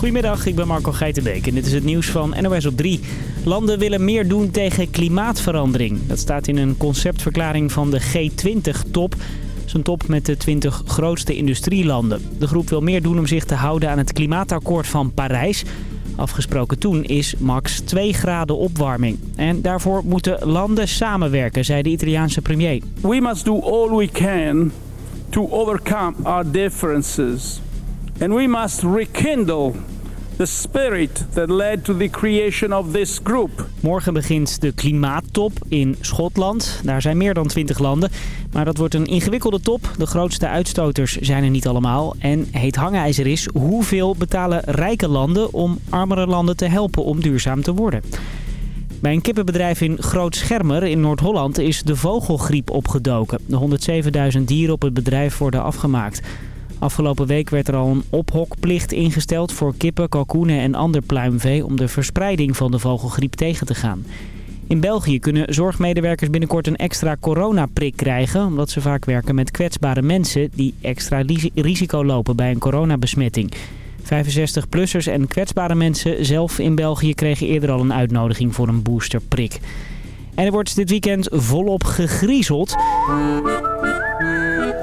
Goedemiddag, ik ben Marco Geitenbeek en dit is het nieuws van NOS op 3. Landen willen meer doen tegen klimaatverandering. Dat staat in een conceptverklaring van de G20-top. Dat is een top met de 20 grootste industrielanden. De groep wil meer doen om zich te houden aan het klimaatakkoord van Parijs. Afgesproken toen is max 2 graden opwarming. En daarvoor moeten landen samenwerken, zei de Italiaanse premier. We must do all we can to overcome our differences. And we must rekindle the spirit that led to the creation of this group. Morgen begint de klimaattop in Schotland. Daar zijn meer dan 20 landen. Maar dat wordt een ingewikkelde top. De grootste uitstoters zijn er niet allemaal. En heet hangijzer is hoeveel betalen rijke landen om armere landen te helpen om duurzaam te worden. Bij een kippenbedrijf in Groot Schermer in Noord-Holland is de vogelgriep opgedoken. De 107.000 dieren op het bedrijf worden afgemaakt. Afgelopen week werd er al een ophokplicht ingesteld voor kippen, kalkoenen en ander pluimvee... om de verspreiding van de vogelgriep tegen te gaan. In België kunnen zorgmedewerkers binnenkort een extra coronaprik krijgen... omdat ze vaak werken met kwetsbare mensen die extra risico lopen bij een coronabesmetting. 65-plussers en kwetsbare mensen zelf in België kregen eerder al een uitnodiging voor een boosterprik. En er wordt dit weekend volop gegriezeld.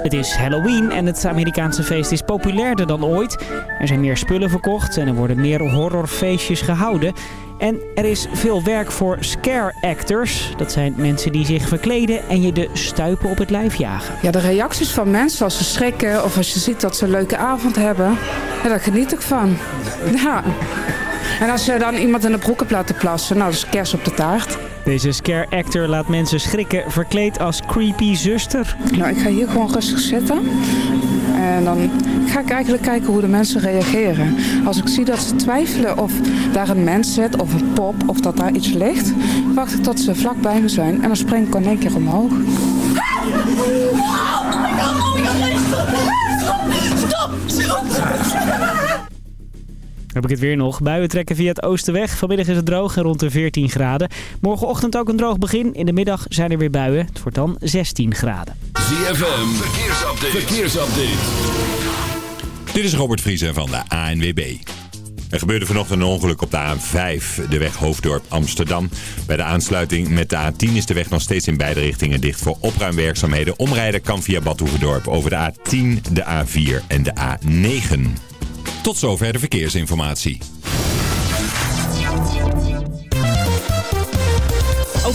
Het is Halloween en het Amerikaanse feest is populairder dan ooit. Er zijn meer spullen verkocht en er worden meer horrorfeestjes gehouden. En er is veel werk voor scare actors. Dat zijn mensen die zich verkleden en je de stuipen op het lijf jagen. Ja, de reacties van mensen als ze schrikken of als je ziet dat ze een leuke avond hebben. Ja, daar geniet ik van. Ja. En als je dan iemand in de broek hebt laten plassen, nou, dat is kers op de taart. Deze scare actor laat mensen schrikken, verkleed als creepy zuster. Nou, ik ga hier gewoon rustig zitten. En dan ga ik eigenlijk kijken hoe de mensen reageren. Als ik zie dat ze twijfelen of daar een mens zit of een pop of dat daar iets ligt, wacht ik tot ze vlak bij me zijn en dan spring ik in één keer omhoog. Stop! Stop! heb ik het weer nog. Buien trekken via het oosten weg. Vanmiddag is het droog en rond de 14 graden. Morgenochtend ook een droog begin. In de middag zijn er weer buien. Het wordt dan 16 graden. ZFM, verkeersupdate. verkeersupdate. Dit is Robert Vriezen van de ANWB. Er gebeurde vanochtend een ongeluk op de A5, de weg Hoofddorp Amsterdam. Bij de aansluiting met de A10 is de weg nog steeds in beide richtingen dicht voor opruimwerkzaamheden. Omrijden kan via Bad over de A10, de A4 en de A9. Tot zover de verkeersinformatie.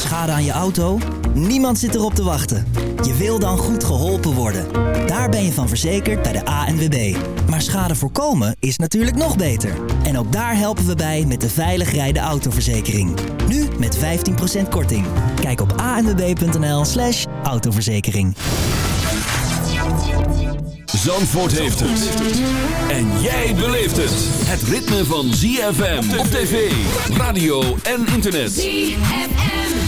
Schade aan je auto? Niemand zit erop te wachten. Je wil dan goed geholpen worden. Daar ben je van verzekerd bij de ANWB. Maar schade voorkomen is natuurlijk nog beter. En ook daar helpen we bij met de veilig rijden autoverzekering. Nu met 15% korting. Kijk op anwb.nl slash autoverzekering. Zandvoort heeft het. En jij beleeft het. Het ritme van ZFM op tv, radio en internet. ZFM.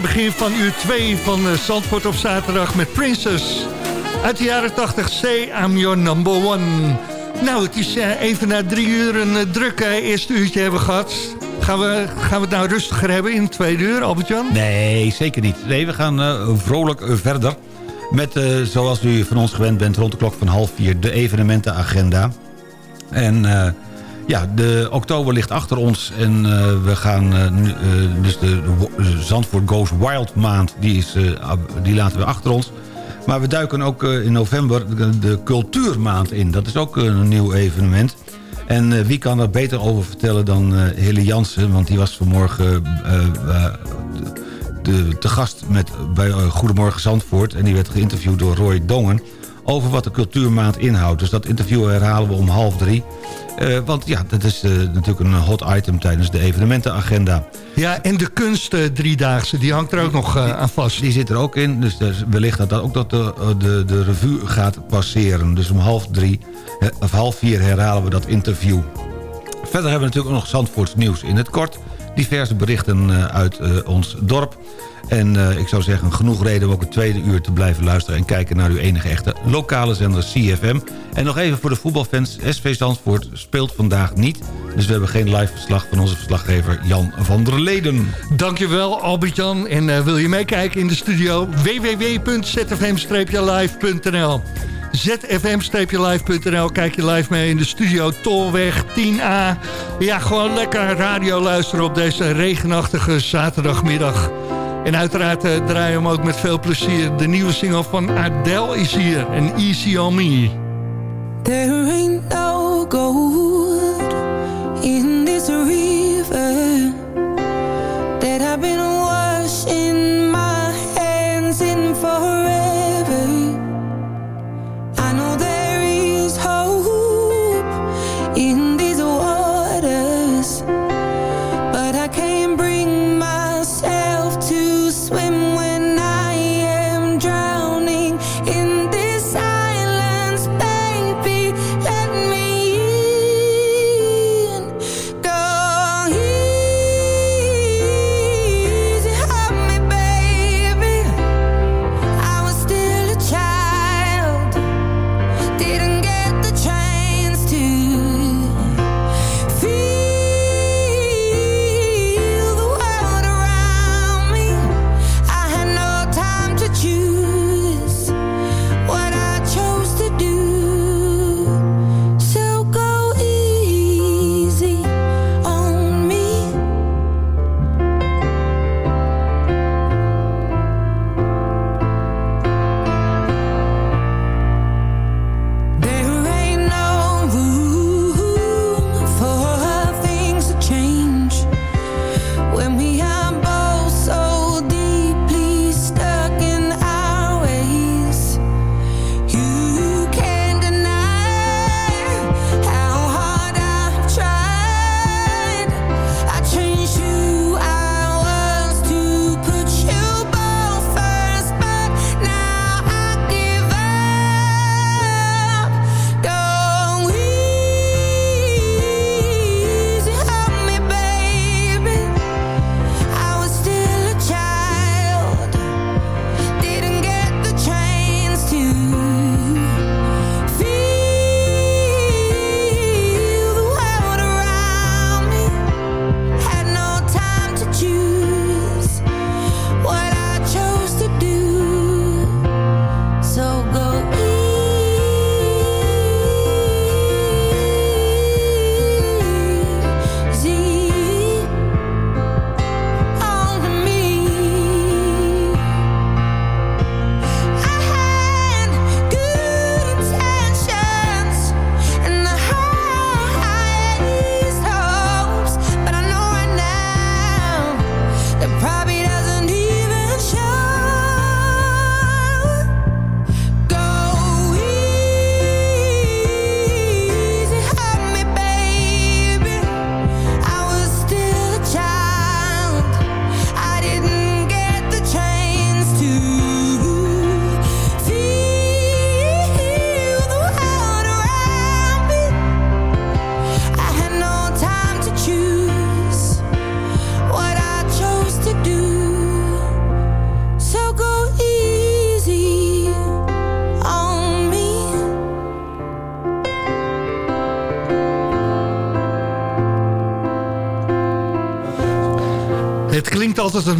Begin van uur 2 van uh, Zandvoort op zaterdag met Princess. Uit de jaren 80, Say I'm Your Number One. Nou, het is uh, even na drie uur een uh, druk eerste uurtje hebben gehad. Gaan we, gaan we het nou rustiger hebben in twee uur, Albert-Jan? Nee, zeker niet. Nee, we gaan vrolijk verder. Met, zoals u van ons gewend bent, rond de klok van half vier... de evenementenagenda. En ja, de oktober ligt achter ons en uh, we gaan uh, dus de, de, Zandvoort Goes Wild maand, die, is, die laten we achter ons. Maar we duiken ook in november de, de, cultuurmaand in. Dat is ook een nieuw evenement. En wie kan er beter over vertellen dan Hille Jansen, want die was vanmorgen de, te gast met, bij Goedemorgen Zandvoort en die werd geïnterviewd door Roy Dongen over wat de cultuurmaand inhoudt. Dus dat interview herhalen we om half drie. Uh, want ja, dat is uh, natuurlijk een hot item tijdens de evenementenagenda. Ja, en de kunst uh, driedaagse, die hangt er ook nog aan vast. Die zit er ook in, dus wellicht dat dat ook dat de, de, de revue gaat passeren. Dus om half drie, of half vier herhalen we dat interview. Verder hebben we natuurlijk ook nog Zandvoorts nieuws in het kort. Diverse berichten uit ons dorp. En uh, ik zou zeggen, genoeg reden om ook het tweede uur te blijven luisteren... en kijken naar uw enige echte lokale zender CFM. En nog even voor de voetbalfans, SV Zandvoort speelt vandaag niet. Dus we hebben geen live verslag van onze verslaggever Jan van der Leden. Dankjewel Albert-Jan. En uh, wil je meekijken in de studio? www.zfm-live.nl zfm-live.nl. Kijk je live mee in de studio Tolweg 10A. Ja, gewoon lekker radio luisteren op deze regenachtige zaterdagmiddag. En uiteraard uh, draaien we hem ook met veel plezier. De nieuwe single van Adele is hier. En Easy On Me. In this river That been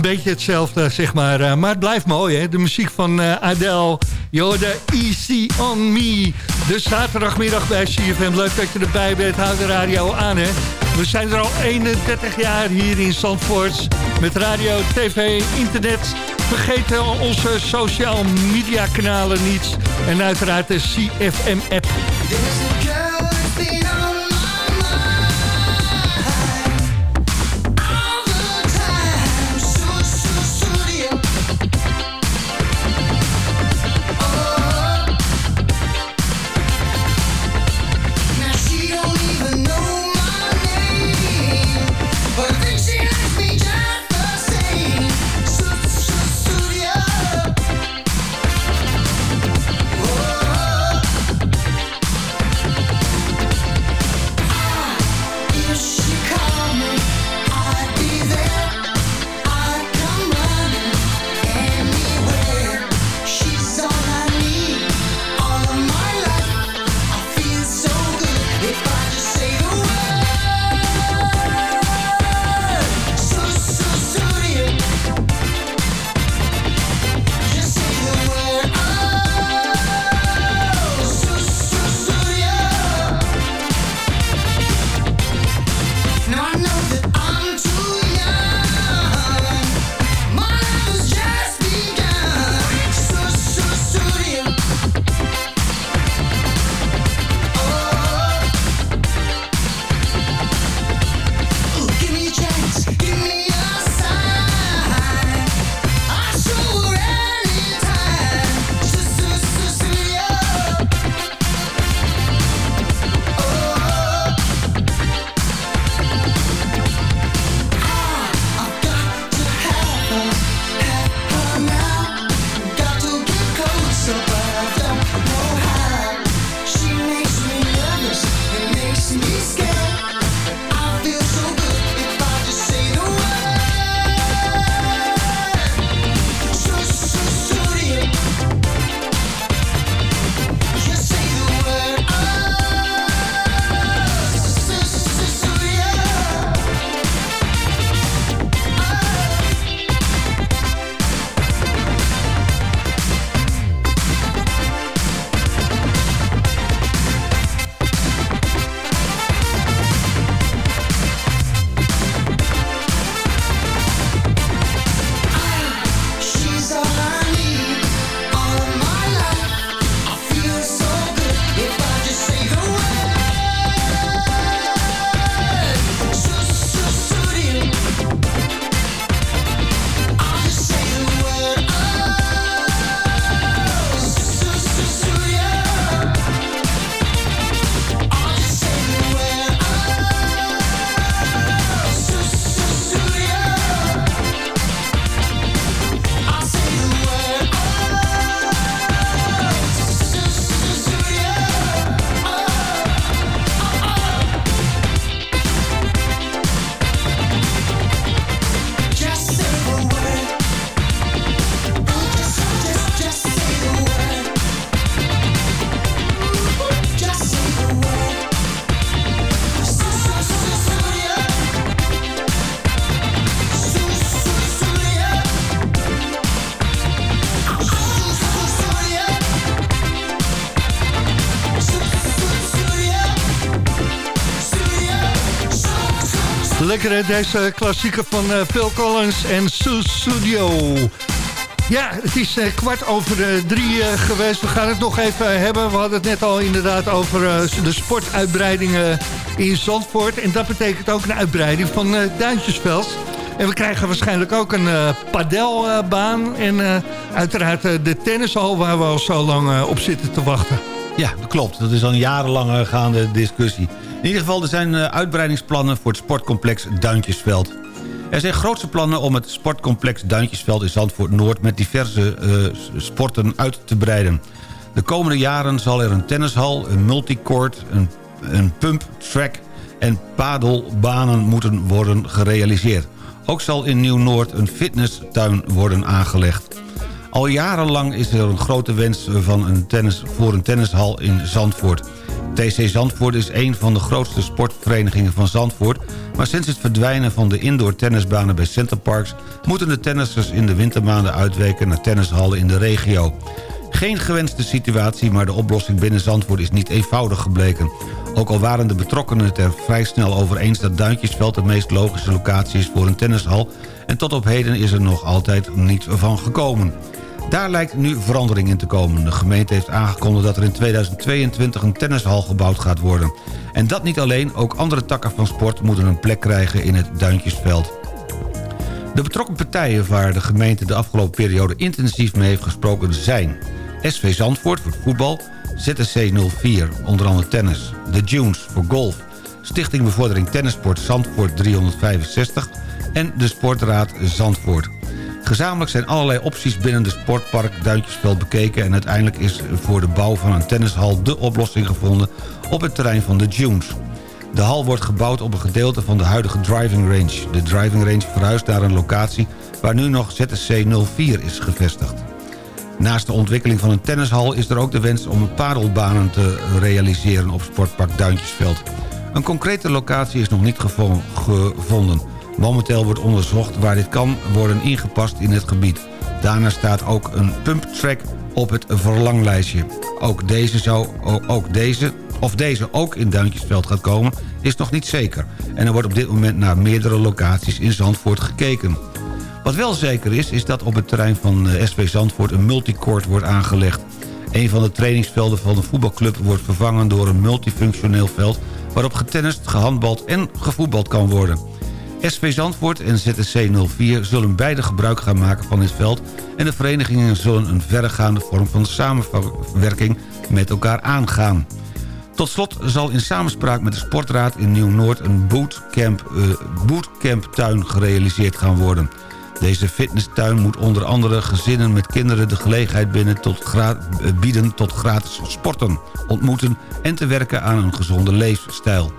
beetje hetzelfde, zeg maar. Uh, maar het blijft mooi, hè? De muziek van uh, Adele. de Easy On Me. De zaterdagmiddag bij CFM. Leuk dat je erbij bent. Houd de radio aan, hè? We zijn er al 31 jaar hier in Zandvoort. Met radio, tv, internet. Vergeet onze social media kanalen niet. En uiteraard de CFM-app. Deze klassieker van uh, Phil Collins en Sue Studio. Ja, het is uh, kwart over uh, drie geweest. We gaan het nog even hebben. We hadden het net al inderdaad over de sportuitbreidingen in Zandvoort. En dat betekent ook een uitbreiding van Duintjesveld. En we krijgen waarschijnlijk ook een padelbaan. en uiteraard de tennishal waar we al zo lang op zitten te wachten. Ja, dat klopt. Dat is al een jarenlange gaande discussie. In ieder geval, er zijn eh, uitbreidingsplannen voor het sportcomplex Duintjesveld. Er zijn grootste plannen om het sportcomplex Duintjesveld in Zandvoort Noord... met diverse uh, sporten uit te breiden. De komende jaren zal er een tennishal, een multicourt, een, een pump, track en padelbanen moeten worden gerealiseerd. Ook zal in Nieuw-Noord een fitnesstuin worden aangelegd. Al jarenlang is er een grote wens van een tennis, voor een tennishal in Zandvoort. TC Zandvoort is een van de grootste sportverenigingen van Zandvoort... maar sinds het verdwijnen van de indoor tennisbanen bij Centerparks... moeten de tennissers in de wintermaanden uitweken naar tennishallen in de regio. Geen gewenste situatie, maar de oplossing binnen Zandvoort is niet eenvoudig gebleken. Ook al waren de betrokkenen het er vrij snel over eens... dat Duintjesveld de meest logische locatie is voor een tennishal... en tot op heden is er nog altijd niet van gekomen. Daar lijkt nu verandering in te komen. De gemeente heeft aangekondigd dat er in 2022 een tennishal gebouwd gaat worden. En dat niet alleen, ook andere takken van sport moeten een plek krijgen in het Duintjesveld. De betrokken partijen waar de gemeente de afgelopen periode intensief mee heeft gesproken zijn... SV Zandvoort voor voetbal, ZSC 04, onder andere tennis, The Dunes voor golf... Stichting Bevordering Tennissport Zandvoort 365 en de Sportraad Zandvoort. Gezamenlijk zijn allerlei opties binnen de sportpark Duintjesveld bekeken... en uiteindelijk is voor de bouw van een tennishal de oplossing gevonden op het terrein van de Dunes. De hal wordt gebouwd op een gedeelte van de huidige driving range. De driving range verhuist naar een locatie waar nu nog ZSC 04 is gevestigd. Naast de ontwikkeling van een tennishal is er ook de wens om padelbanen te realiseren op Sportpark Duintjesveld. Een concrete locatie is nog niet gevonden. Momenteel wordt onderzocht waar dit kan worden ingepast in het gebied. Daarna staat ook een pumptrack op het verlanglijstje. Ook deze zou, ook deze, of deze ook in Duintjesveld gaat komen, is nog niet zeker. En er wordt op dit moment naar meerdere locaties in Zandvoort gekeken. Wat wel zeker is, is dat op het terrein van eh, SV Zandvoort een multicourt wordt aangelegd. Een van de trainingsvelden van de voetbalclub wordt vervangen door een multifunctioneel veld... waarop getennist, gehandbald en gevoetbald kan worden. SV Zandvoort en ZSC 04 zullen beide gebruik gaan maken van dit veld... en de verenigingen zullen een verregaande vorm van samenwerking met elkaar aangaan. Tot slot zal in samenspraak met de Sportraad in Nieuw-Noord... een bootcamp, uh, bootcamptuin gerealiseerd gaan worden. Deze fitnesstuin moet onder andere gezinnen met kinderen... de gelegenheid binnen tot eh, bieden tot gratis sporten, ontmoeten... en te werken aan een gezonde leefstijl.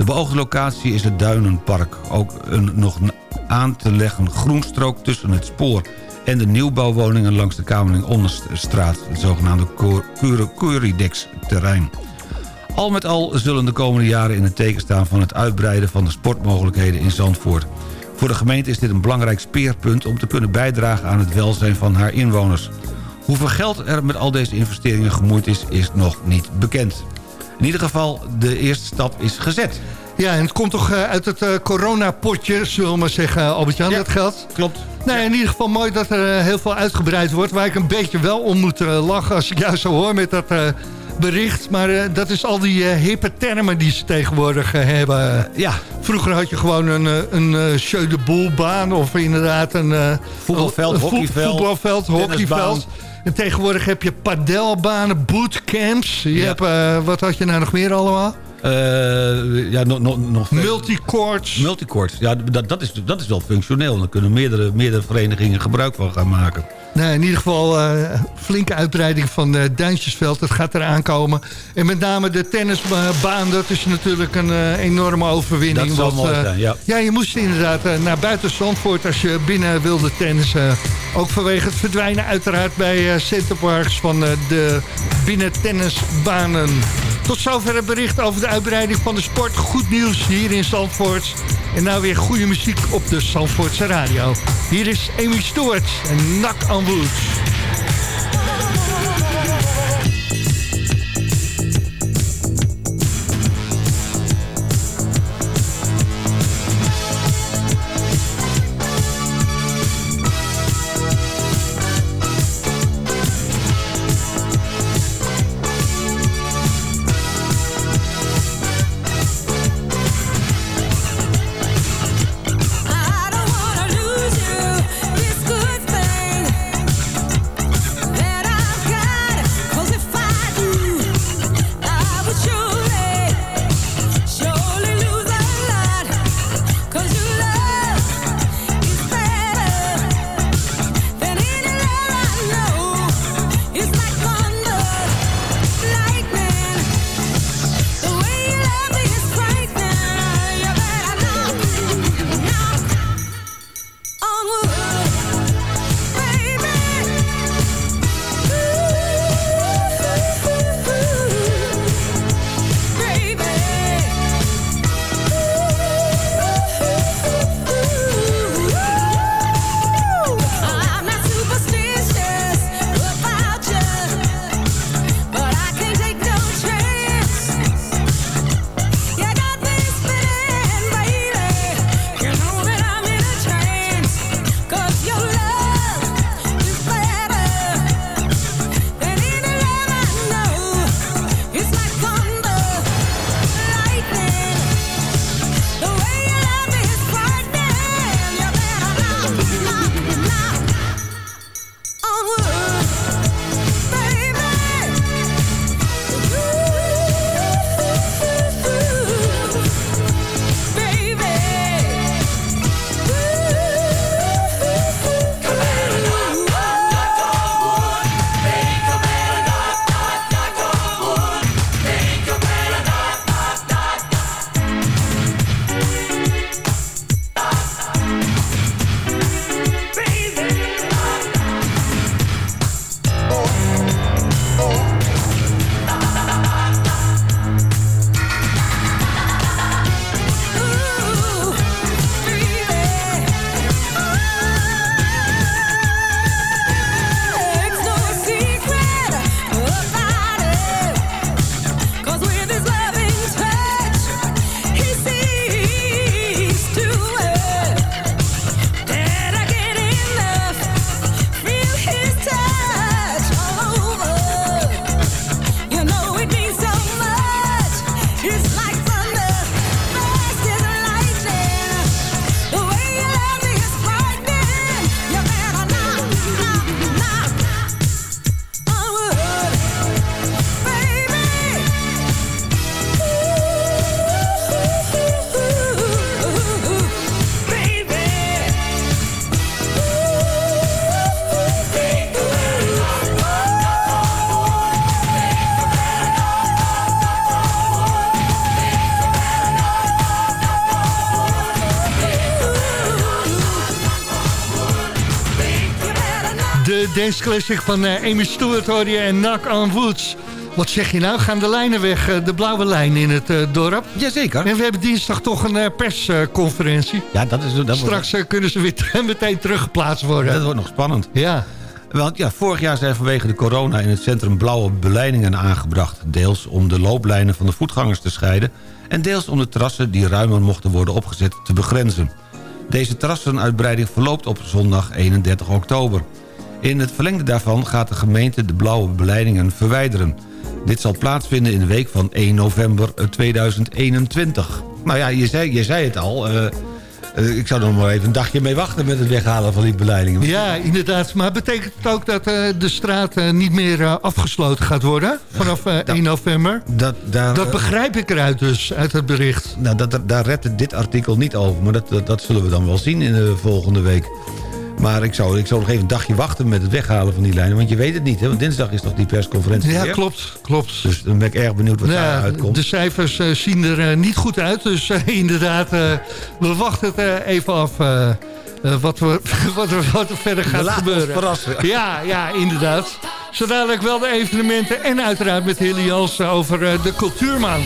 De beoogde locatie is het Duinenpark. Ook een nog aan te leggen groenstrook tussen het spoor en de nieuwbouwwoningen langs de Kamerling Onderstraat, het zogenaamde Curidex-terrein. Al met al zullen de komende jaren in het teken staan van het uitbreiden van de sportmogelijkheden in Zandvoort. Voor de gemeente is dit een belangrijk speerpunt om te kunnen bijdragen aan het welzijn van haar inwoners. Hoeveel geld er met al deze investeringen gemoeid is, is nog niet bekend. In ieder geval, de eerste stap is gezet. Ja, en het komt toch eh, uit het uh, coronapotje, zullen we maar zeggen, Albert-Jan, dat geld? klopt. Nee, in ieder geval mooi dat er eh, heel veel uitgebreid wordt... waar ik een beetje wel om moet lachen als ik jou zo hoor met dat bericht. Maar dat is al die hippe termen die ze tegenwoordig hebben. Ja. Vroeger had je gewoon een, een uh, de boelbaan of inderdaad een... voetbalveld, hockeyveld. Voetbalveld, hockeyveld. En tegenwoordig heb je padelbanen, bootcamps. Je hebt, uh, wat had je nou nog meer allemaal? Uh, ja, nog. Multicourts, ja, dat, dat, is, dat is wel functioneel. Daar kunnen meerdere, meerdere verenigingen gebruik van gaan maken. Nee, in ieder geval uh, flinke uitbreiding van uh, Duintjesveld. Dat gaat eraan komen. En met name de tennisbaan, dat is natuurlijk een uh, enorme overwinning. Dat zal mooi zijn, ja. Ja, je moest inderdaad naar buiten Zandvoort als je binnen wilde tennissen. Ook vanwege het verdwijnen uiteraard bij Centerparks van de binnentennisbanen. Tot zover het bericht over de uitbreiding van de sport. Goed nieuws hier in Zandvoort. En nou weer goede muziek op de Zandvoortse radio. Hier is Amy Stewart en Knock on Wood. Dance classic van uh, Amy Stewart hoor je en Knock on Woods. Wat zeg je nou? Gaan de lijnen weg, uh, de blauwe lijn in het uh, dorp? Jazeker. En we hebben dinsdag toch een persconferentie. ja, dat is... Dat Straks kunnen ze weer meteen teruggeplaatst worden. Dat wordt nog spannend. Ja. Want ja, vorig jaar zijn vanwege de corona in het centrum blauwe beleidingen aangebracht. Deels om de looplijnen van de voetgangers te scheiden... en deels om de terrassen die ruimer mochten worden opgezet te begrenzen. Deze terrassenuitbreiding verloopt op zondag 31 oktober. In het verlengde daarvan gaat de gemeente de blauwe beleidingen verwijderen. Dit zal plaatsvinden in de week van 1 november 2021. Nou ja, je zei, je zei het al... Uh, uh, ik zou er nog maar even een dagje mee wachten met het weghalen van die beleidingen. Ja, inderdaad. Maar betekent het ook dat uh, de straat niet meer afgesloten gaat worden? Vanaf 1 november? Dat, daar, dat begrijp ik eruit dus, uit het bericht. Nou, dat, daar redt dit artikel niet over. Maar dat, dat, dat zullen we dan wel zien in de volgende week. Maar ik zou, ik zou nog even een dagje wachten met het weghalen van die lijnen. Want je weet het niet, hè? Want dinsdag is toch die persconferentie Ja, weer? klopt, klopt. Dus dan ben ik erg benieuwd wat ja, daar uitkomt. De cijfers uh, zien er uh, niet goed uit. Dus uh, inderdaad, we wachten het even af... wat, we, wat, er, wat er verder gaat Laat gebeuren. verrassen. Ja, ja, inderdaad. Zo dadelijk wel de evenementen en uiteraard met Hilly Jansen over de cultuurmaand.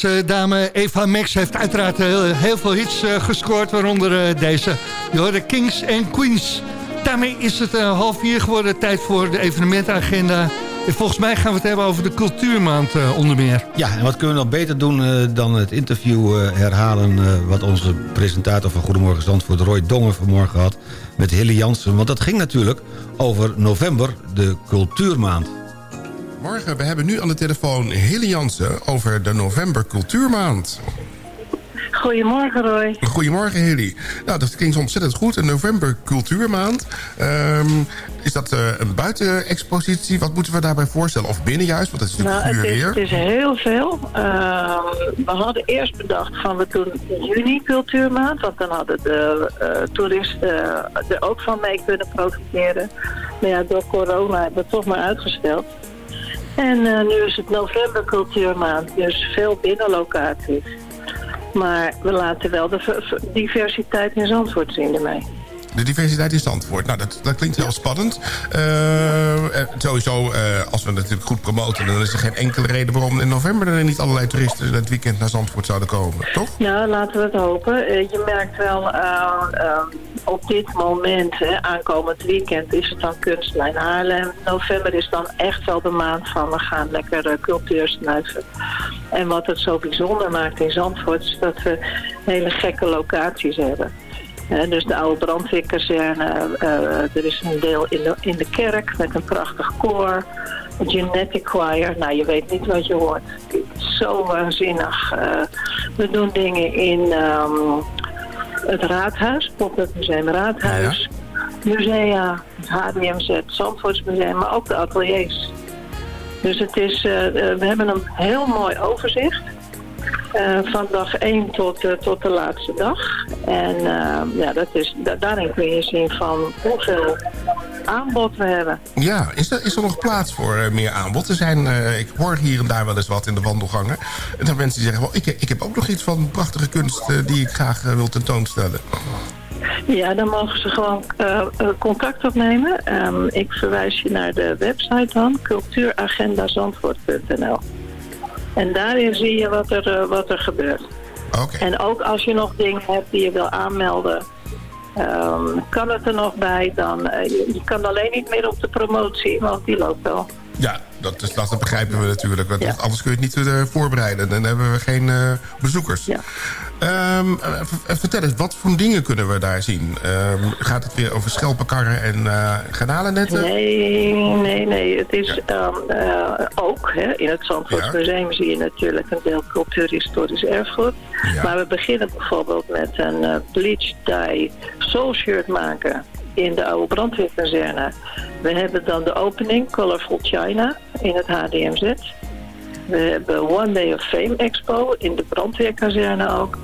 Deze dame Eva Max heeft uiteraard heel, heel veel hits uh, gescoord, waaronder deze. Je hoorde Kings en Queens. Daarmee is het uh, half vier geworden, tijd voor de evenementenagenda. En volgens mij gaan we het hebben over de cultuurmaand onder meer. Ja, en wat kunnen we nog beter doen dan het interview herhalen... wat onze presentator van Goedemorgen Zandvoort, Roy Dongen, vanmorgen had... met Hilly Jansen, want dat ging natuurlijk over november, de cultuurmaand. Morgen, we hebben nu aan de telefoon Hille Jansen over de November Cultuurmaand. Goedemorgen Roy. Goedemorgen Hilly. Nou, dat klinkt ontzettend goed. Een November Cultuurmaand. Um, is dat uh, een buitenexpositie? Wat moeten we daarbij voorstellen? Of binnen juist? Want dat is natuurlijk nou, het is, weer. Het is heel veel. Uh, we hadden eerst bedacht van we doen juni Cultuurmaand. Want dan hadden de uh, toeristen er ook van mee kunnen profiteren. Maar ja, door corona hebben we het toch maar uitgesteld. En uh, nu is het november cultuurmaand, dus veel binnenlocaties. Maar we laten wel de diversiteit in Zandvoort zien ermee. De diversiteit in Zandvoort. Nou, dat, dat klinkt heel spannend. Uh, eh, sowieso, eh, als we natuurlijk goed promoten... dan is er geen enkele reden waarom in november... er niet allerlei toeristen het weekend naar Zandvoort zouden komen, toch? Ja, laten we het hopen. Eh, je merkt wel, eh, eh, op dit moment, hè, aankomend weekend... is het dan Kunstlijn Haarlem. November is dan echt wel de maand van... we gaan lekker cultuur snuiven. En wat het zo bijzonder maakt in Zandvoort... is dat we hele gekke locaties hebben. Dus de oude brandweerkazerne, eh, er is een deel in de, in de kerk met een prachtig koor. Een genetic choir, nou je weet niet wat je hoort. Het is zo waanzinnig. Eh, we doen dingen in ehm, het raadhuis, Pop-up Museum Raadhuis. Musea, het HDMZ, Zandvoortsmuseum, maar ook de ateliers. Dus het is, eh, eh, we hebben een heel mooi overzicht. Eh, van dag 1 tot, eh, tot de laatste dag. En eh, ja, dat is, da- daarin kun je zien van hoeveel aanbod we hebben. Ja, is er, is er nog plaats voor eh, meer aanbod? Er zijn, ik hoor hier en daar wel eens wat in de wandelgangen. En dan mensen die zeggen, wel, ik, ik heb ook nog iets van prachtige kunst... die ik graag wil tentoonstellen. Ja, dan mogen ze gewoon contact opnemen. Ehm, ik verwijs je naar de website dan, cultuuragendazandvoort.nl. En daarin zie je wat er, eh, wat er gebeurt. En ook als je nog dingen hebt die je wil aanmelden, ehm, kan het er nog bij. Dan, eh, je, je kan alleen niet meer op de promotie, want die loopt wel. Ja, dat, is, dat begrijpen we natuurlijk. Want Anders kun je het niet eh, voorbereiden. Dan hebben we geen eh, bezoekers. Ehm, eh, vertel eens, wat voor dingen kunnen we daar zien? Ehm, gaat het weer over schelpenkarren en uh, garnalennetten? Nee, nee, nee. Het is ehm, eh, ook, hè, in het Zandvoortsmuseum zie je natuurlijk een deel cultuurhistorisch erfgoed. Maar we beginnen bijvoorbeeld met een bleach dye soul shirt maken in de oude brandweerkazerne. We hebben dan de opening Colorful China in het HDMZ. We hebben One Day of Fame Expo in de brandweerkazerne ook.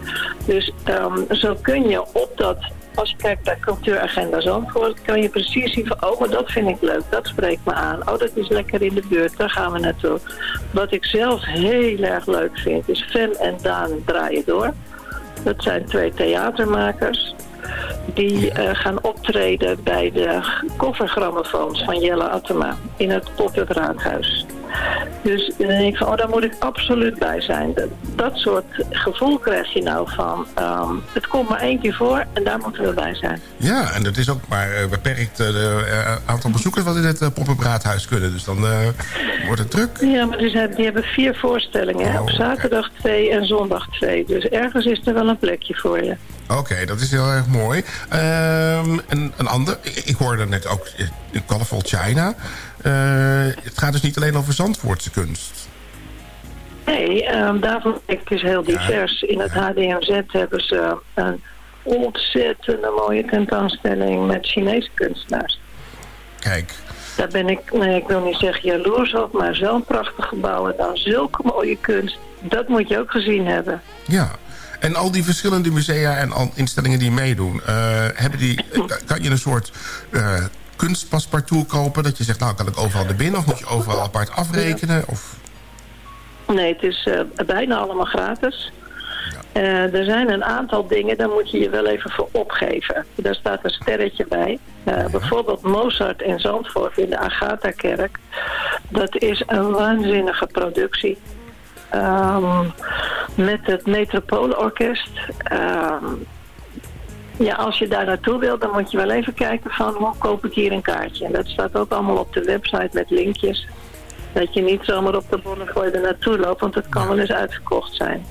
Dus ehm, zo kun je op dat, als je kijkt naar cultuuragenda Zandvoort, kan je precies zien van, oh, dat vind ik leuk, dat spreekt me aan. Oh, dat is lekker in de buurt, daar gaan we naartoe. Wat ik zelf heel erg leuk vind, is Fem en Daan draaien door. Dat zijn twee theatermakers. Die eh, gaan optreden bij de koffergrammofoons van Jelle Attema in het pop-up raadhuis. Dus dan denk ik van, oh, daar moet ik absoluut bij zijn. Dat, dat soort gevoel krijg je nou van, ehm, het komt maar één keer voor en daar moeten we bij zijn. Ja, en het is ook maar eh, beperkt het aantal bezoekers... wat in het uh, pop-up raadhuis kunnen. Dus dan uh, wordt het druk. Ja, maar die, zijn, die hebben vier voorstellingen. op zaterdag twee en zondag twee. Dus ergens is er wel een plekje voor je. Oké, okay, dat is heel erg mooi. Um, en een ander, ik, ik hoorde net ook Colorful China. Uh, het gaat dus niet alleen over Zandvoortse kunst. Nee, um, daarvoor is het heel divers. In het HDMZ hebben ze een ontzettende mooie tentoonstelling met Chinese kunstenaars. Kijk. Daar ben ik, nee, ik wil niet zeggen jaloers op, maar zo'n prachtig gebouw en dan zulke mooie kunst. Dat moet je ook gezien hebben. Ja, en al die verschillende musea en instellingen die meedoen... Uh, hebben die, kan je een soort uh, kunstpaspartout kopen? Dat je zegt, nou kan ik overal naar binnen? Of moet je overal apart afrekenen? Of... Nee, het is uh, bijna allemaal gratis. Ja. er zijn een aantal dingen, daar moet je je wel even voor opgeven. Daar staat een sterretje bij. Ja. Bijvoorbeeld Mozart in Zandvoort in de Agatha-kerk. Dat is een waanzinnige productie. Um, met het Metropoolorkest. Um, ja, als je daar naartoe wil, dan moet je wel even kijken van hoe koop ik hier een kaartje. En dat staat ook allemaal op de website met linkjes. Dat je niet zomaar op de Bonnefoy er naartoe loopt, want het kan wel eens uitverkocht zijn.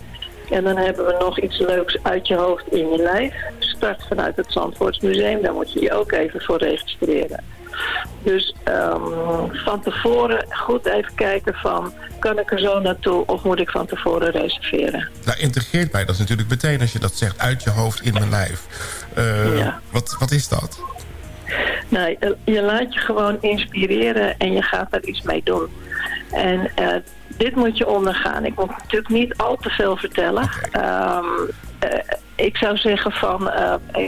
En dan hebben we nog iets leuks uit je hoofd in je lijf. Start vanuit het Zandvoortsmuseum, daar moet je je ook even voor registreren. Dus um, van tevoren goed even kijken van... kan ik er zo naartoe of moet ik van tevoren reserveren? Nou, integreert mij dat natuurlijk meteen als je dat zegt... uit je hoofd in mijn lijf. Uh, ja. wat, wat is dat? Nou, je laat je gewoon inspireren en je gaat er iets mee doen. En uh, dit moet je ondergaan. Ik moet natuurlijk niet al te veel vertellen. Okay. Um, uh, ik zou zeggen van...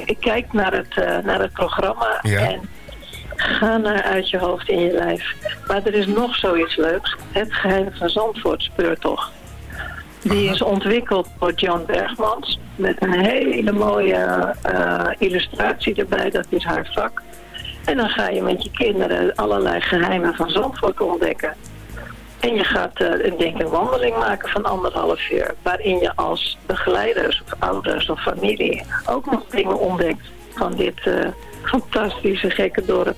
ik kijk naar het, naar het programma ja. en... Ga naar uit je hoofd in je lijf. Maar er is nog zoiets leuks. Het geheim van Zandvoort speurtocht. Die is ontwikkeld door John Bergmans. Met een hele mooie uh, illustratie erbij. Dat is haar vak. En dan ga je met je kinderen allerlei geheimen van Zandvoort ontdekken. En je gaat uh, denk een wandeling maken van anderhalf uur. Waarin je als begeleiders of ouders of familie ook nog dingen ontdekt van dit uh, fantastische gekke dorp.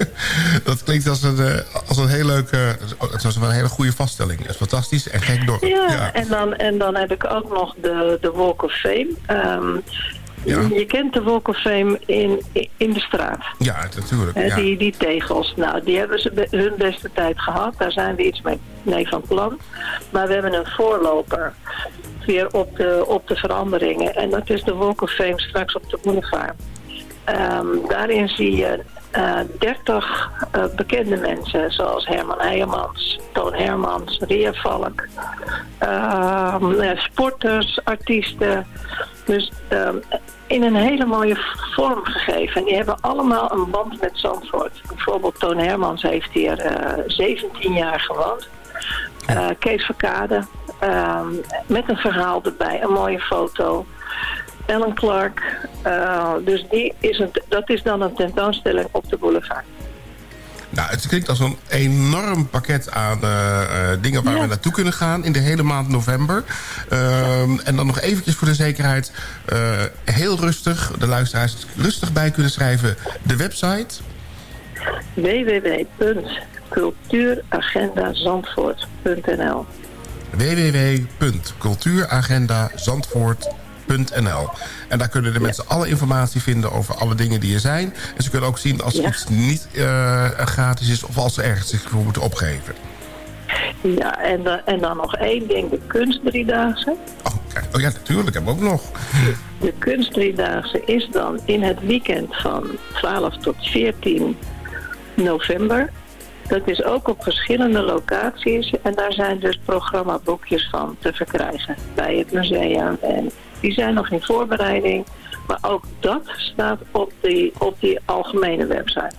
dat klinkt als een, uh, als een heel leuke, het was een hele goede vaststelling. Het is fantastisch en gek dorp. Ja, ja, En, dan, en dan heb ik ook nog de, de Walk of Fame. Um, ja. Je kent de Walk of Fame in, in de straat. Ja, natuurlijk. Ja. Die, die tegels, nou, die hebben ze hun beste tijd gehad. Daar zijn we iets mee, mee van plan. Maar we hebben een voorloper weer op de, op de veranderingen. En dat is de Walk of Fame straks op de boulevard. Um, daarin zie je uh, 30 uh, bekende mensen, zoals Herman Eijemans, Toon Hermans, Ria Valk, uh, sporters, artiesten. Dus um, in een hele mooie vorm gegeven. En die hebben allemaal een band met Zandvoort. Bijvoorbeeld Toon Hermans heeft hier 17 jaar gewoond. Kees Verkade, met een verhaal erbij, een mooie foto. Ellen Clark, uh, dus die is een, dat is dan een tentoonstelling op de boulevard. Nou, het klinkt als een enorm pakket aan uh, dingen waar ja. we naartoe kunnen gaan in de hele maand november. Uh, en dan nog eventjes voor de zekerheid, heel rustig, de luisteraars rustig bij kunnen schrijven, de website www.cultuuragendazandvoort.nl www.cultuuragendazandvoort.nl En daar kunnen de mensen alle informatie vinden over alle dingen die er zijn. En ze kunnen ook zien als iets niet uh, gratis is of als ze ergens zich voor moeten opgeven. Ja, en, uh, en dan nog één ding, de kunstdriedaagse. Oh, kijk. oh ja, natuurlijk, hebben we ook nog. De kunstdriedaagse is dan in het weekend van 12 tot 14 november. Dat is ook op verschillende locaties. En daar zijn dus programmaboekjes van te verkrijgen bij het museum. En die zijn nog in voorbereiding. Maar ook dat staat op die, op die algemene website.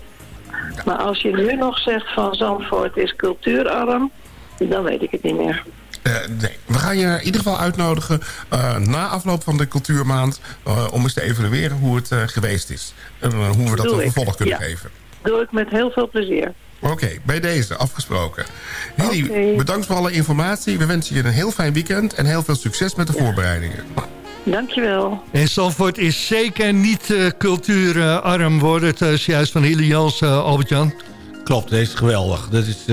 Maar als je nu nog zegt van Zandvoort is cultuurarm, dan weet ik het niet meer. Uh, nee. We gaan je in ieder geval uitnodigen uh, na afloop van de cultuurmaand... Uh, om eens te evalueren hoe het geweest is. En hoe we dat een vervolg kunnen ja. geven. Doe ik met heel veel plezier. Oké, okay, bij deze, afgesproken. Okay. bedankt voor alle informatie. We wensen je een heel fijn weekend en heel veel succes met de ja. voorbereidingen. Dankjewel. En Zandvoort is zeker niet uh, cultuurarm, wordt het uh, juist van Hilly Jans, uh, Albert-Jan. Klopt, deze is geweldig. Dat is,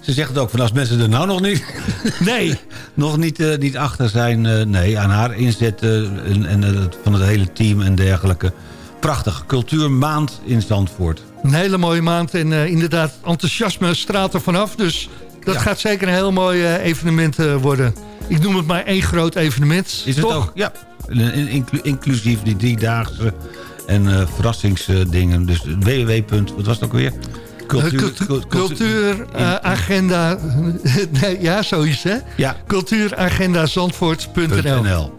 ze zegt het ook van als mensen er nou nog niet... Nee. nog niet, niet achter zijn, nee, aan haar inzet en, en van het hele team en dergelijke. Prachtig, cultuurmaand in Zandvoort. Een hele mooie maand en uh, inderdaad enthousiasme straalt er vanaf. Dus dat ja. gaat zeker een heel mooi uh, evenement uh, worden. Ik noem het maar één groot evenement. Is het Toch? ook? Ja, Inclu inclusief die driedaagse en verrassingsdingen. Dus www. Wat was het ook weer? Cultuur, Cultuuragenda. nee, ja, zoiets hè? Ja. Cultuuragendazandvoort.nl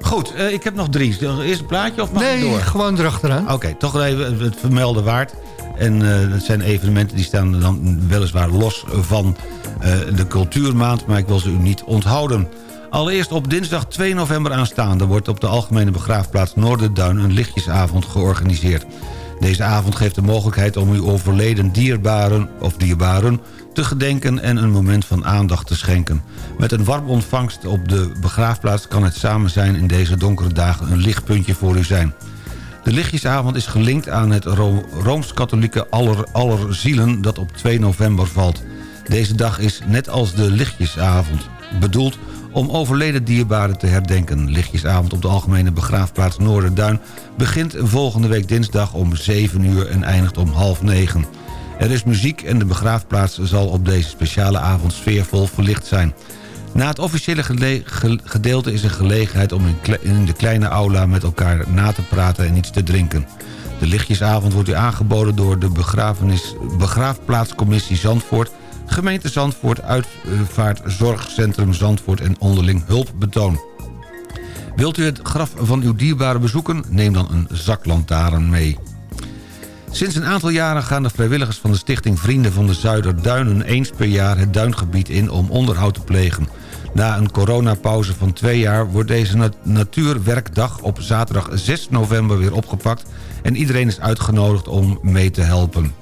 Goed, uh, ik heb nog drie. Eerst een plaatje of mag nee, ik door? gewoon erachteraan. Oké, okay, toch even het vermelden waard. En uh, dat zijn evenementen die staan dan weliswaar los van uh, de cultuurmaand... maar ik wil ze u niet onthouden. Allereerst op dinsdag 2 november aanstaande... wordt op de Algemene Begraafplaats Noorderduin een lichtjesavond georganiseerd. Deze avond geeft de mogelijkheid om uw overleden dierbaren of dierbaren te gedenken en een moment van aandacht te schenken. Met een warm ontvangst op de begraafplaats kan het samen zijn in deze donkere dagen een lichtpuntje voor u zijn. De lichtjesavond is gelinkt aan het Ro Rooms-Katholieke aller, aller Zielen dat op 2 november valt. Deze dag is net als de lichtjesavond bedoeld om overleden dierbaren te herdenken. Lichtjesavond op de Algemene Begraafplaats Noorderduin begint volgende week dinsdag om 7 uur en eindigt om half 9. Er is muziek en de begraafplaats zal op deze speciale avond sfeervol verlicht zijn. Na het officiële gedeelte is er gelegenheid om in de kleine aula met elkaar na te praten en iets te drinken. De lichtjesavond wordt u aangeboden door de begraafplaatscommissie Zandvoort... gemeente Zandvoort, uitvaartzorgcentrum Zandvoort en onderling hulpbetoon. Wilt u het graf van uw dierbare bezoeken? Neem dan een zaklantaarn mee. Sinds een aantal jaren gaan de vrijwilligers van de stichting Vrienden van de Zuiderduinen... eens per jaar het duingebied in om onderhoud te plegen. Na een coronapauze van twee jaar wordt deze nat natuurwerkdag op zaterdag 6 november weer opgepakt... en iedereen is uitgenodigd om mee te helpen.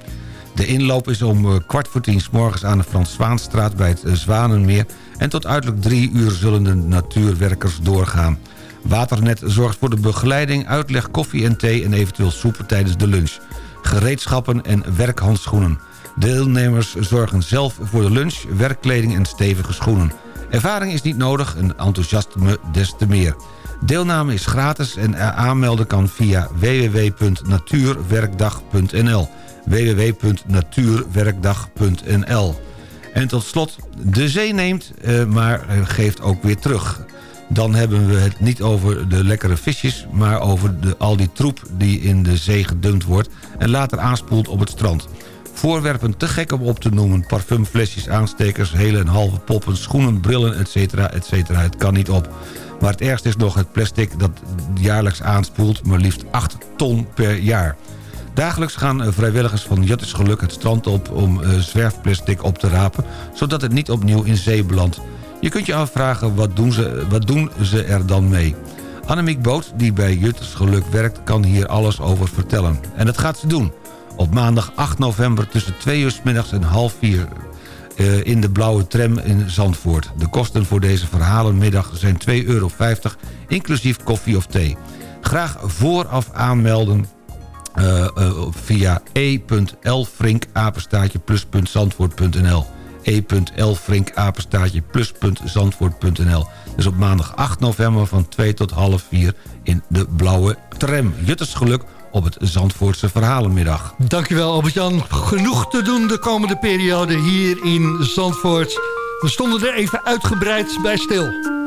De inloop is om eh, kwart voor tien s morgens aan de Frans Zwaanstraat bij het Zwanenmeer... en tot uiterlijk drie uur zullen de natuurwerkers doorgaan. Waternet zorgt voor de begeleiding, uitleg, koffie en thee en eventueel soep tijdens de lunch. Gereedschappen en werkhandschoenen. Deelnemers zorgen zelf voor de lunch, werkkleding en stevige schoenen. Ervaring is niet nodig, en enthousiasme des te meer. Deelname is gratis en aanmelden kan via www.natuurwerkdag.nl www.natuurwerkdag.nl En tot slot, de zee neemt, eh, maar geeft ook weer terug. Dan hebben we het niet over de lekkere visjes... maar over de, al die troep die in de zee gedumpt wordt... en later aanspoelt op het strand. Voorwerpen te gek om op te noemen. Parfumflesjes, aanstekers, hele en halve poppen, schoenen, brillen, etc. etc. Het kan niet op. Maar het ergste is nog het plastic dat jaarlijks aanspoelt... maar liefst 8 ton per jaar. Dagelijks gaan vrijwilligers van Juttersgeluk het strand op... om uh, zwerfplastic op te rapen... zodat het niet opnieuw in zee belandt. Je kunt je afvragen, wat doen ze, wat doen ze er dan mee? Annemiek Boot, die bij Juttersgeluk werkt... kan hier alles over vertellen. En dat gaat ze doen. Op maandag 8 november tussen 2 uur s middags en half 4 uh, in de blauwe tram in Zandvoort. De kosten voor deze verhalenmiddag zijn 2,50 euro, inclusief koffie of thee. Graag vooraf aanmelden uh, via e.lfrink plus.zandvoort.nl e.lfrink plus.zandvoort.nl Dus op maandag 8 november van 2 tot half 4 in de blauwe tram. Juttersgeluk op het Zandvoortse Verhalenmiddag. Dankjewel Albert-Jan. Genoeg te doen de komende periode hier in Zandvoort. We stonden er even uitgebreid bij stil.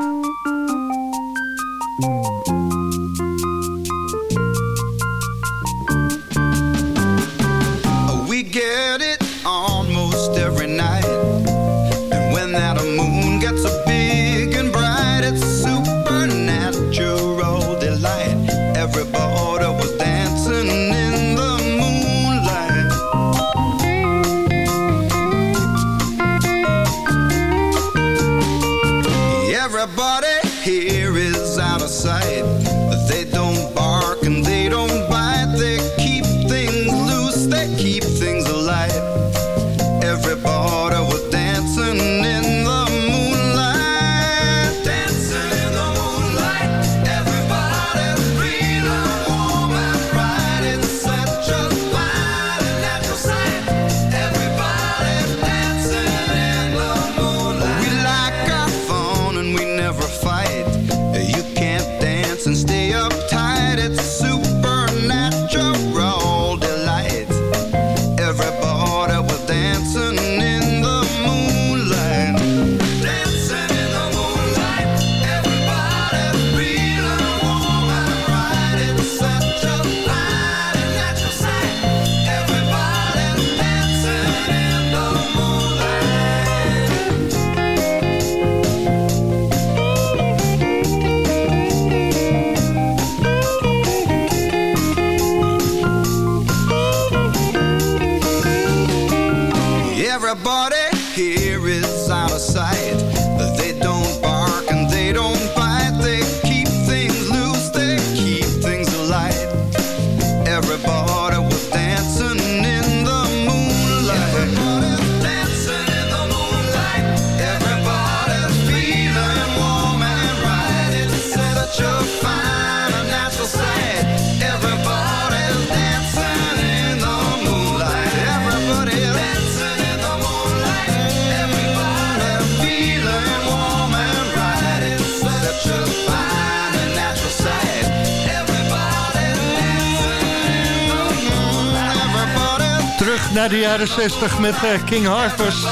Naar de jaren 60 met uh, King Harvest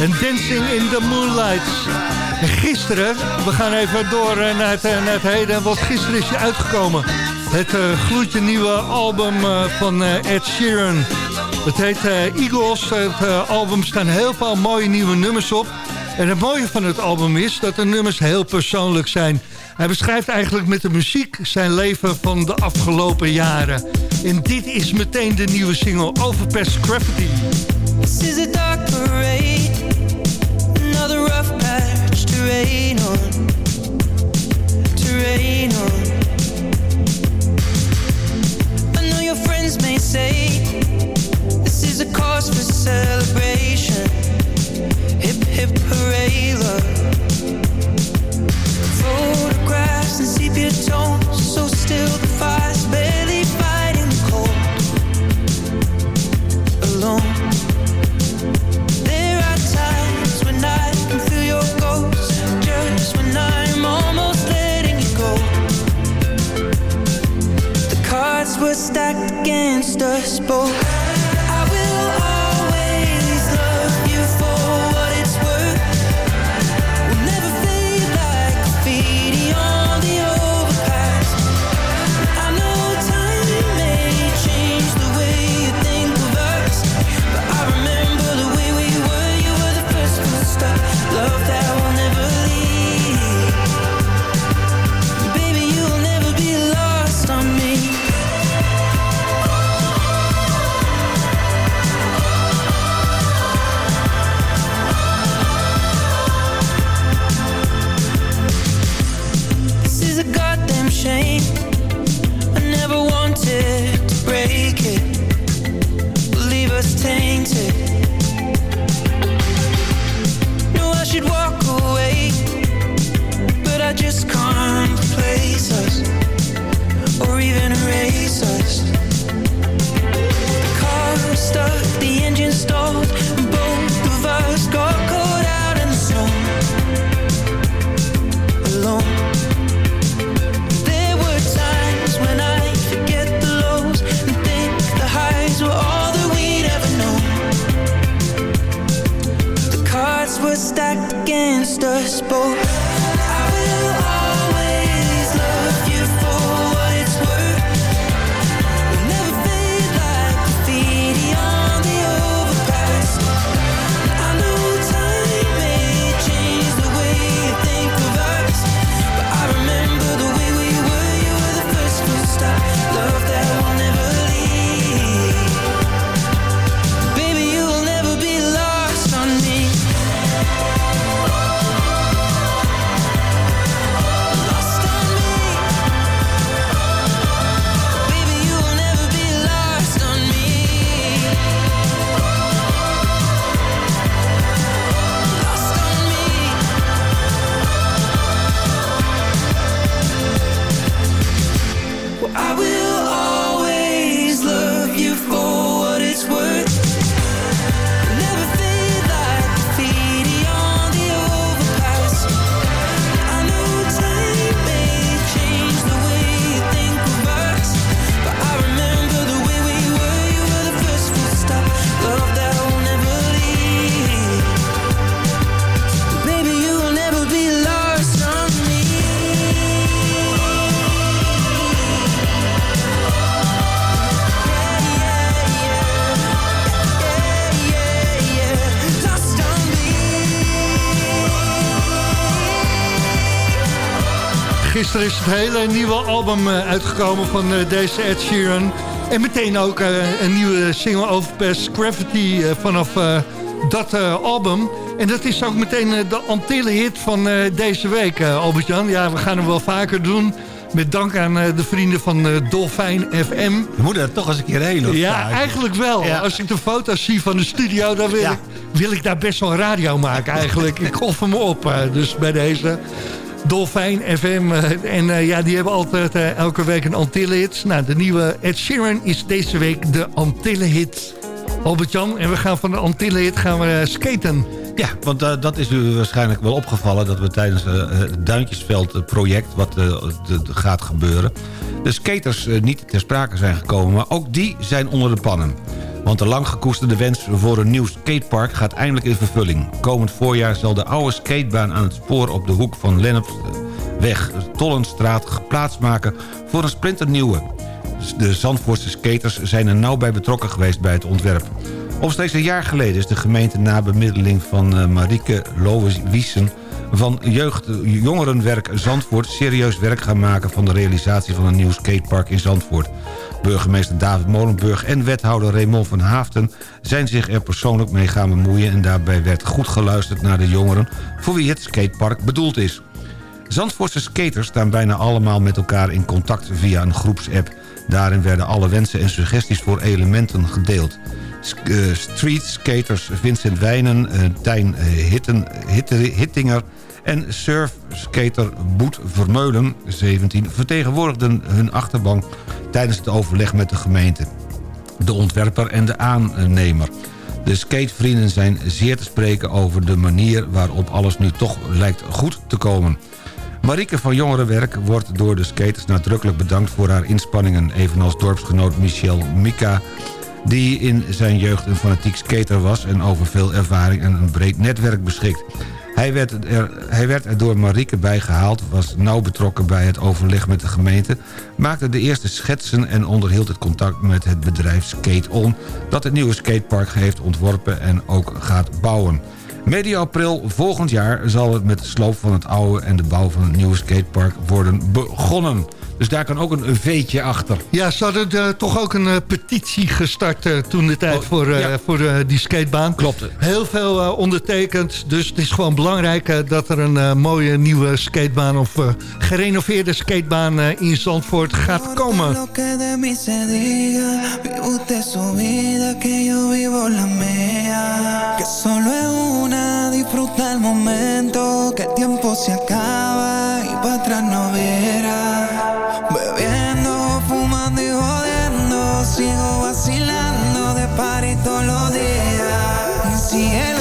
en Dancing in the Moonlight. En gisteren, we gaan even door uh, naar, het, uh, naar het heden, wat gisteren is je uitgekomen. Het gloedje nieuwe album van Ed Sheeran. Het heet Eagles, het album staan heel veel mooie nieuwe nummers op. En het mooie van het album is dat de nummers heel persoonlijk zijn. Hij beschrijft eigenlijk met de muziek zijn leven van de afgelopen jaren. En dit is meteen de nieuwe single Overpass Graffiti. This is a dark parade. Another rough patch to rain on. To rain on. I know your friends may say. This is a cause for celebration. Hip, hip, love. Photographs and sepia tones. So still the fire's bare. alone Gisteren is het hele nieuwe album eh, uitgekomen van eh, deze Ed Sheeran. En meteen ook eh, een nieuwe single Overpass Gravity eh, vanaf dat album. En dat is ook meteen de Antille-hit van eh, deze week, Albert-Jan. Ja, we gaan hem wel vaker doen. Met dank aan de vrienden van Dolfijn FM. We moeten er toch eens een keer heen. of Ja, eigenlijk wel. Ja. Als ik de foto's zie van de studio, dan wil, Ja. ik, wil ik daar best wel radio maken eigenlijk. ik offer me op, dus bij deze. Dolfijn FM. eh, en eh, ja, die hebben altijd eh, elke week een Antille-hit. Nou, de nieuwe Ed Sheeran is deze week de Antille-hit. Albert-Jan, en we gaan van de Antille-hit gaan we skaten. Ja, want dat is u waarschijnlijk wel opgevallen... dat we tijdens het Duintjesveld-project, wat gaat gebeuren... de skaters niet ter sprake zijn gekomen, maar ook die zijn onder de pannen. Want de lang gekoesterde wens voor een nieuw skatepark gaat eindelijk in vervulling. Komend voorjaar zal de oude skatebaan aan het spoor op de hoek van Lennepweg... Tollenstraat geplaatst maken voor een splinternieuwe. De Zandvoortse skaters zijn er nauw bij betrokken geweest bij het ontwerp. Omstreeks een jaar geleden is de gemeente na bemiddeling van eh, Marieke Loewiesen van jeugd, jongerenwerk Zandvoort serieus werk gaan maken van de realisatie van een nieuw skatepark in Zandvoort. Burgemeester David Molenburg en wethouder Raymond van Haafden zijn zich er persoonlijk mee gaan bemoeien en daarbij werd goed geluisterd naar de jongeren voor wie het skatepark bedoeld is. Zandvoortse skaters staan bijna allemaal met elkaar in contact via een groepsapp. Daarin werden alle wensen en suggesties voor elementen gedeeld. Eh, street skaters Vincent Wijnen, eh, Tijn eh, Hitten, Hitte- Hittinger en surfskater Boet Vermeulen, 17, vertegenwoordigden hun achterbank tijdens het overleg met de gemeente. De ontwerper en de aannemer. De skatevrienden zijn zeer te spreken over de manier waarop alles nu toch lijkt goed te komen. Marieke van Jongerenwerk wordt door de skaters nadrukkelijk bedankt voor haar inspanningen... evenals dorpsgenoot Michel Mika die in zijn jeugd een fanatiek skater was... en over veel ervaring en een breed netwerk beschikt. Hij werd, er, hij werd er door Marieke bijgehaald, was nauw betrokken bij het overleg met de gemeente... maakte de eerste schetsen en onderhield het contact met het bedrijf Skate On... dat het nieuwe skatepark heeft ontworpen en ook gaat bouwen. Medio april volgend jaar zal het met de sloop van het oude... en de bouw van het nieuwe skatepark worden begonnen. Dus daar kan ook een veetje achter. Ja, ze hadden eh, toch ook een eh, petitie gestart eh, toen de tijd Oh, voor, eh, ja. voor die skatebaan. Klopt. Heel veel ondertekend, dus het is gewoon belangrijk dat er een mooie nieuwe skatebaan of eh, gerenoveerde skatebaan in Zandvoort gaat komen. Que disfruta el momento, que el tiempo se acaba y para atrás no viera. Bebiendo, fumando y jodiendo, sigo vacilando de party todos los días.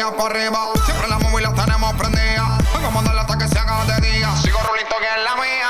Siempre la móvil la tenemos prendida. Vengo a mandarla hasta que se haga de día. Sigo rulito que es la mía.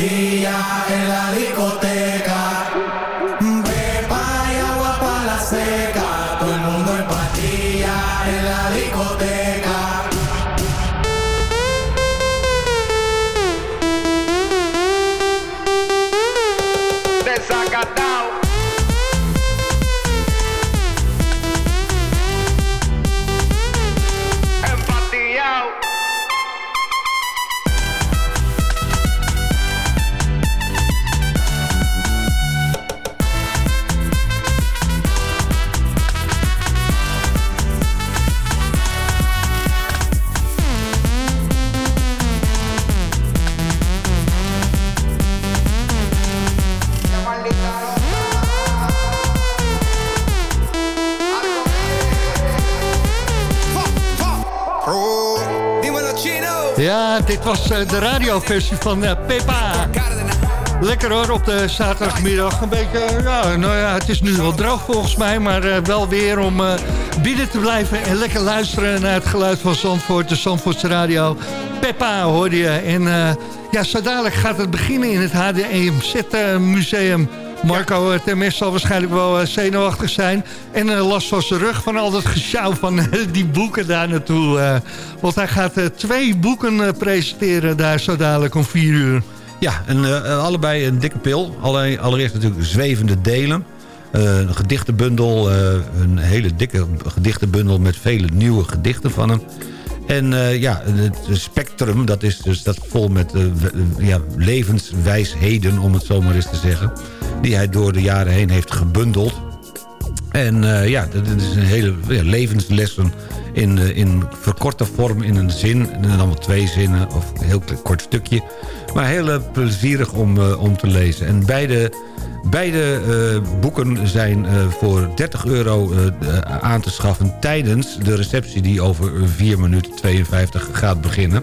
zapatillas en la discoteca. Dit was eh, de radioversie van eh, Pepa. Lekker hoor, op de zaterdagmiddag. Een beetje, ja, nou ja, het is nu wel droog volgens mij, maar eh, wel weer om binnen te blijven en lekker luisteren naar het geluid van Zandvoort, de Zandvoortse radio. Peppa hoorde je. En ja, zo dadelijk gaat het beginnen in het HDMZ-museum. Marco uh, Termes zal waarschijnlijk wel eh, zenuwachtig zijn. En uh, last van zijn rug van al dat gesjouw van eh, die boeken daar naartoe. eh. want hij gaat eh, twee boeken eh, presenteren daar zo dadelijk om vier uur. Ja, en eh, allebei een dikke pil. Alle- Allereerst natuurlijk zwevende delen. Eh, een gedichtenbundel, eh, een hele dikke gedichtenbundel met vele nieuwe gedichten van hem. En eh, ja, het spectrum, dat is dus dat vol met eh, ja, levenswijsheden, om het zo maar eens te zeggen. Die hij door de jaren heen heeft gebundeld. En eh, ja, dat is een hele levenslessen in, eh, in verkorte vorm in een zin. En dan allemaal twee zinnen of een heel kort stukje. Maar heel eh, plezierig om, om te lezen. En beide, beide boeken zijn voor 30 euro aan te schaffen... tijdens de receptie die over 4 minuten 52 gaat beginnen.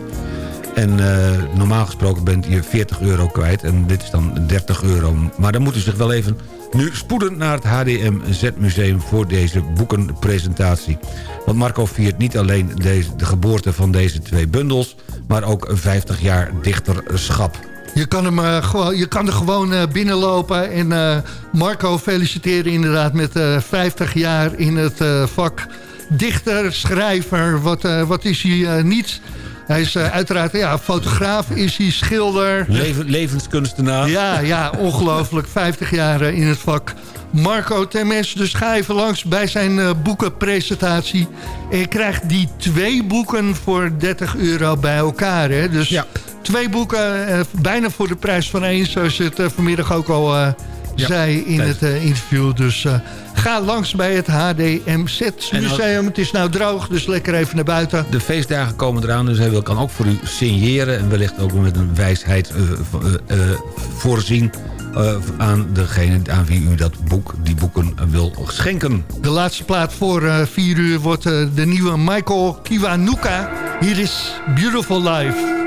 En eh, normaal gesproken bent je 40 euro kwijt. En dit is dan 30 euro. Maar dan moet u zich wel even nu spoeden naar het HDMZ-museum... voor deze boekenpresentatie. Want Marco viert niet alleen deze, de geboorte van deze twee bundels... maar ook 50 jaar dichterschap. Je kan, hem, eh, gewoon, je kan er gewoon eh, binnenlopen. En Marco feliciteren inderdaad met eh 50 jaar in het vak. Dichter, schrijver, wat, wat is hij niet? Hij is eh, uiteraard ja, fotograaf, is hij schilder. Leven, levenskunstenaar. Ja, ja, ongelooflijk. 50 jaar eh, in het vak. Marco Termes, dus ga even langs bij zijn eh, boekenpresentatie. En je krijgt die twee boeken voor 30 euro bij elkaar. Hè? Dus twee boeken, eh, bijna voor de prijs van één... zoals je het eh, vanmiddag ook al eh, Ja, zei in het eh, interview. Dus eh, ga langs bij het HDMZ-museum. Het is nou droog, dus lekker even naar buiten. De feestdagen komen eraan, dus hij wil- kan ook voor u signeren... en wellicht ook met een wijsheid eh, vo- voorzien... aan degene aan wie u dat boek, die boeken wil schenken. De laatste plaat voor vier uur wordt de nieuwe Michael Kiwanuka. Hier is Beautiful Life.